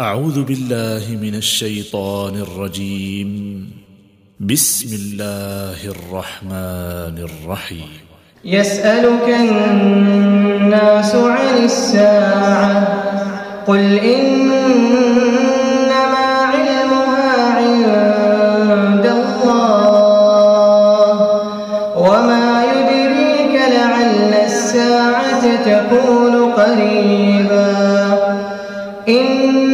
أعوذ بالله من الشيطان الرجيم. بسم الله الرحمن الرحيم. يسألك الناس عن الساعة قل إنما علمها عند الله وما يدريك لعل الساعة تكون قريبا. إن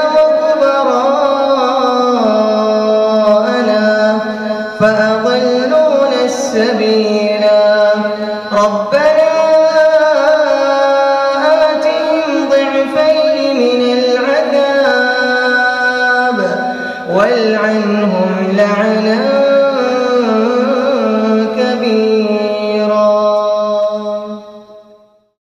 سبيلا. ربنا